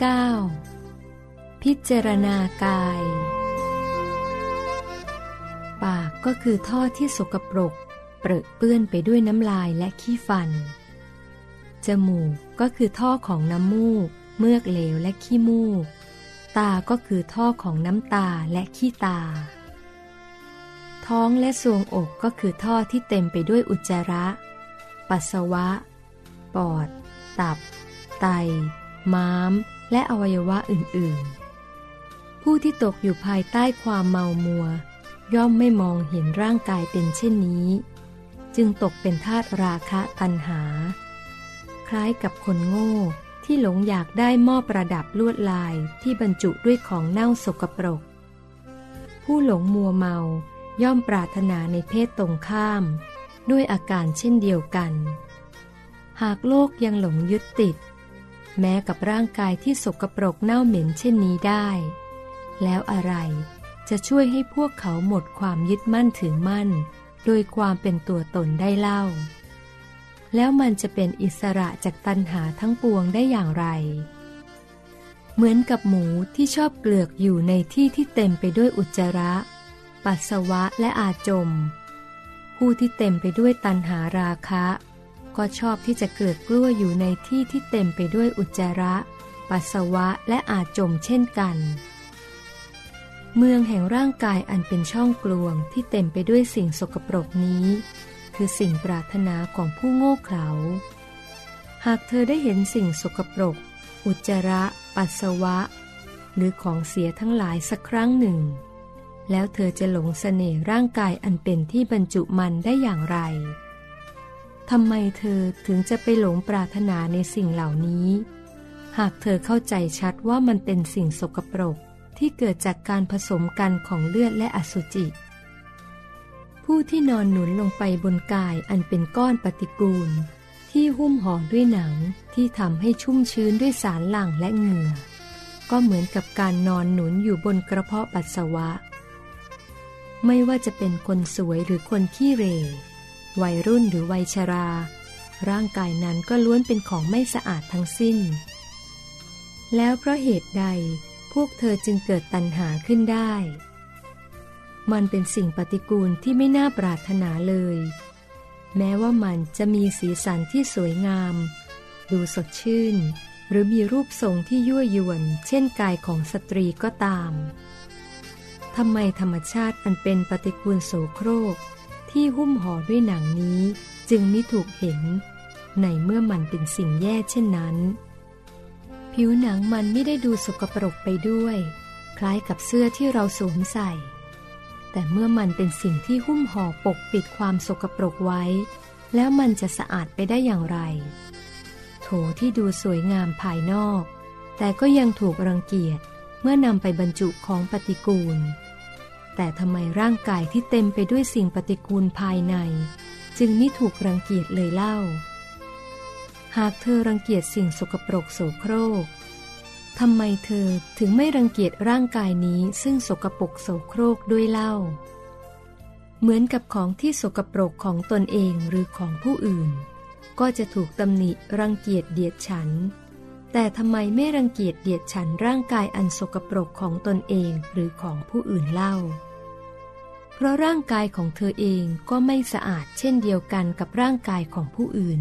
9 พิจารณากาย ปากก็คือท่อที่สกปรก เปรอะเปื้อนไปด้วยน้ำลายและขี้ฟัน จมูกก็คือท่อของน้ำมูก เมือกเหลวและขี้มูก ตาก็คือท่อของน้ำตาและขี้ตา ท้องและทรวงอกก็คือท่อที่เต็มไปด้วยอุจจาระ ปัสสาวะ ปอด ตับ ไต ม้าม และอวัยวะอื่นๆ ผู้ที่ตกอยู่ภายใต้ความเมามัว ย่อมไม่มองเห็นร่างกายเป็นเช่นนี้ จึงตกเป็นทาตราคะตัณหา คล้ายกับคนโง่ที่หลงอยากได้หม้อประดับลวดลายที่บรรจุด้วยของเน่าสกปรก ผู้หลงมัวเมาย่อมปรารถนาในเพศตรงข้าม ด้วยอาการเช่นเดียวกัน หากโลกยังหลงยึดติด แม้กับร่างกายที่สกปรกเน่าเหม็นเช่นนี้ได้ แล้วอะไรจะช่วยให้พวกเขาหมดความยึดมั่นถือมั่น โดยความเป็นตัวตนได้เล่า แล้วมันจะเป็นอิสระจากตัณหาทั้งปวงได้อย่างไร เหมือนกับหมูที่ชอบเกลือกอยู่ในที่ที่เต็มไปด้วยอุจจาระ ปัสสาวะและอาจม ผู้ที่เต็มไปด้วยตัณหาราคะ ก็ชอบที่จะเกลือกกลั้วอยู่ในที่ที่เต็มไปด้วยอุจจาระ ปัสสาวะและอาจมเช่นกัน เมืองแห่งร่างกายอันเป็นช่องกลวงที่เต็มไปด้วยสิ่งสกปรกนี้ คือสิ่งปรารถนาของผู้โง่เขลา หากเธอได้เห็นสิ่งสกปรก อุจจาระ ปัสสาวะ หรือของเสียทั้งหลายสักครั้งหนึ่ง แล้วเธอจะหลงเสน่ห์ร่างกายอันเป็นที่บรรจุมันได้อย่างไร ทำไมเธอถึงจะไปหลงปรารถนาในสิ่งเหล่านี้ หากเธอเข้าใจชัดว่ามันเป็นสิ่งสกปรกที่เกิดจากการผสมกันของเลือดและอสุจิ ผู้ที่นอนหนุนลงไปบนกายอันเป็นก้อนปฏิกูล ที่หุ้มห่อด้วยหนังที่ทำให้ชุ่มชื้นด้วยสารหลั่งและเหงื่อ ก็เหมือนกับการนอนหนุนอยู่บนกระเพาะปัสสาวะ ไม่ว่าจะเป็นคนสวยหรือคนขี้เร่ วัยรุ่นหรือวัยชรา ร่างกายนั้นก็ล้วนเป็นของไม่สะอาดทั้งสิ้น แล้วเพราะเหตุใดพวกเธอจึงเกิดตัณหาขึ้นได้ มันเป็นสิ่งปฏิกูลที่ไม่น่าปรารถนาเลย แม้ว่ามันจะมีสีสันที่สวยงาม ดูสดชื่น หรือมีรูปทรงที่ยั่วยวน เช่นกายของสตรีก็ตามทำไมธรรมชาติอันเป็นปฏิกูลโสโครก ที่หุ้มห่อด้วยหนังนี้จึงไม่ถูกเห็น ในเมื่อมันเป็นสิ่งแย่เช่นนั้น ผิวหนังมันไม่ได้ดูสกปรกไปด้วย คล้ายกับเสื้อที่เราสวมใส่ แต่เมื่อมันเป็นสิ่งที่หุ้มห่อปกปิดความสกปรกไว้ แล้วมันจะสะอาดไปได้อย่างไร โถที่ดูสวยงามภายนอก แต่ก็ยังถูกรังเกียจเมื่อนำไปบรรจุของปฏิกูล แต่ทำไมร่างกายที่เต็มไปด้วยสิ่งปฏิกูลภายใน จึงไม่ถูกรังเกียจเลยเล่า หากเธอรังเกียจสิ่งสกปรกโสโครกทำไมเธอถึงไม่รังเกียจร่างกายนี้ซึ่งสกปรกโสโครกด้วยเล่า เหมือนกับของที่สกปรกของตนเองหรือของผู้อื่น ก็จะถูกตำหนิรังเกียจเดียดฉัน แต่ทำไมไม่รังเกียจเดียดฉันร่างกายอันสกปรกของตนเองหรือของผู้อื่นเล่า เพราะร่างกายของเธอเองก็ไม่สะอาดเช่นเดียวกันกับร่างกายของผู้อื่น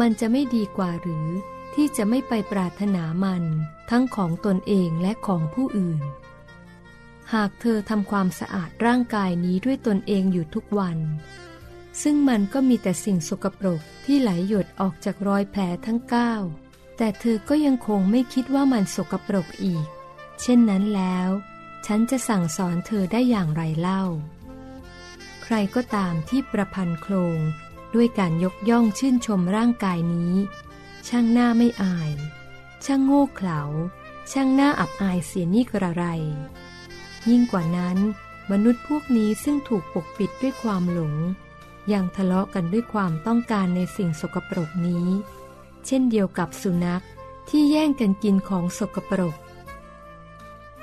มันจะไม่ดีกว่าหรือที่จะไม่ไปปรารถนามัน ทั้งของตนเองและของผู้อื่น หากเธอทำความสะอาดร่างกายนี้ด้วยตนเองอยู่ทุกวัน ซึ่งมันก็มีแต่สิ่งสกปรกที่ไหลหยดออกจากรอยแผลทั้งเก้า แต่เธอก็ยังคงไม่คิดว่ามันสกปรกอีก เช่นนั้นแล้ว ฉันจะสั่งสอนเธอได้อย่างไรเล่า ใครก็ตามที่ประพันธ์โครงด้วยการยกย่องชื่นชมร่างกายนี้ ช่างหน้าไม่อาย ช่างโง่เขลา ช่างหน้าอับอายเสียนี่กระไร ยิ่งกว่านั้น มนุษย์พวกนี้ซึ่งถูกปกปิดด้วยความหลง ยังทะเลาะกันด้วยความต้องการในสิ่งสกปรกนี้ เช่นเดียวกับสุนัขที่แย่งกันกินของสกปรก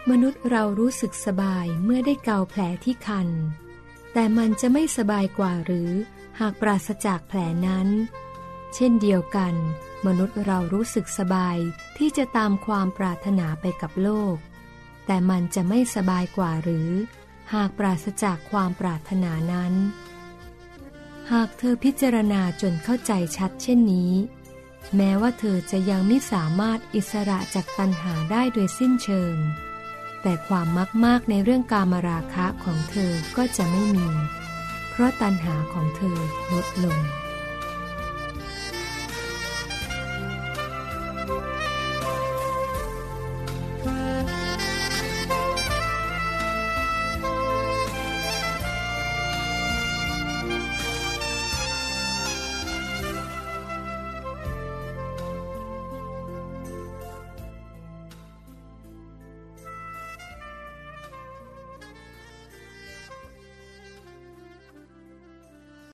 มนุษย์เรารู้สึกสบายเมื่อได้เกาแผลที่คัน แต่มันจะไม่สบายกว่าหรือหากปราศจากแผลนั้น เช่นเดียวกัน มนุษย์เรารู้สึกสบายที่จะตามความปรารถนาไปกับโลก แต่มันจะไม่สบายกว่าหรือ หากปราศจากความปรารถนานั้น หากเธอพิจารณาจนเข้าใจชัดเช่นนี้ แม้ว่าเธอจะยังไม่สามารถอิสระจากตัณหาได้โดยสิ้นเชิง แต่ความมักมากในเรื่องกามราคะของเธอก็จะไม่มี เพราะตัณหาของเธอลดลง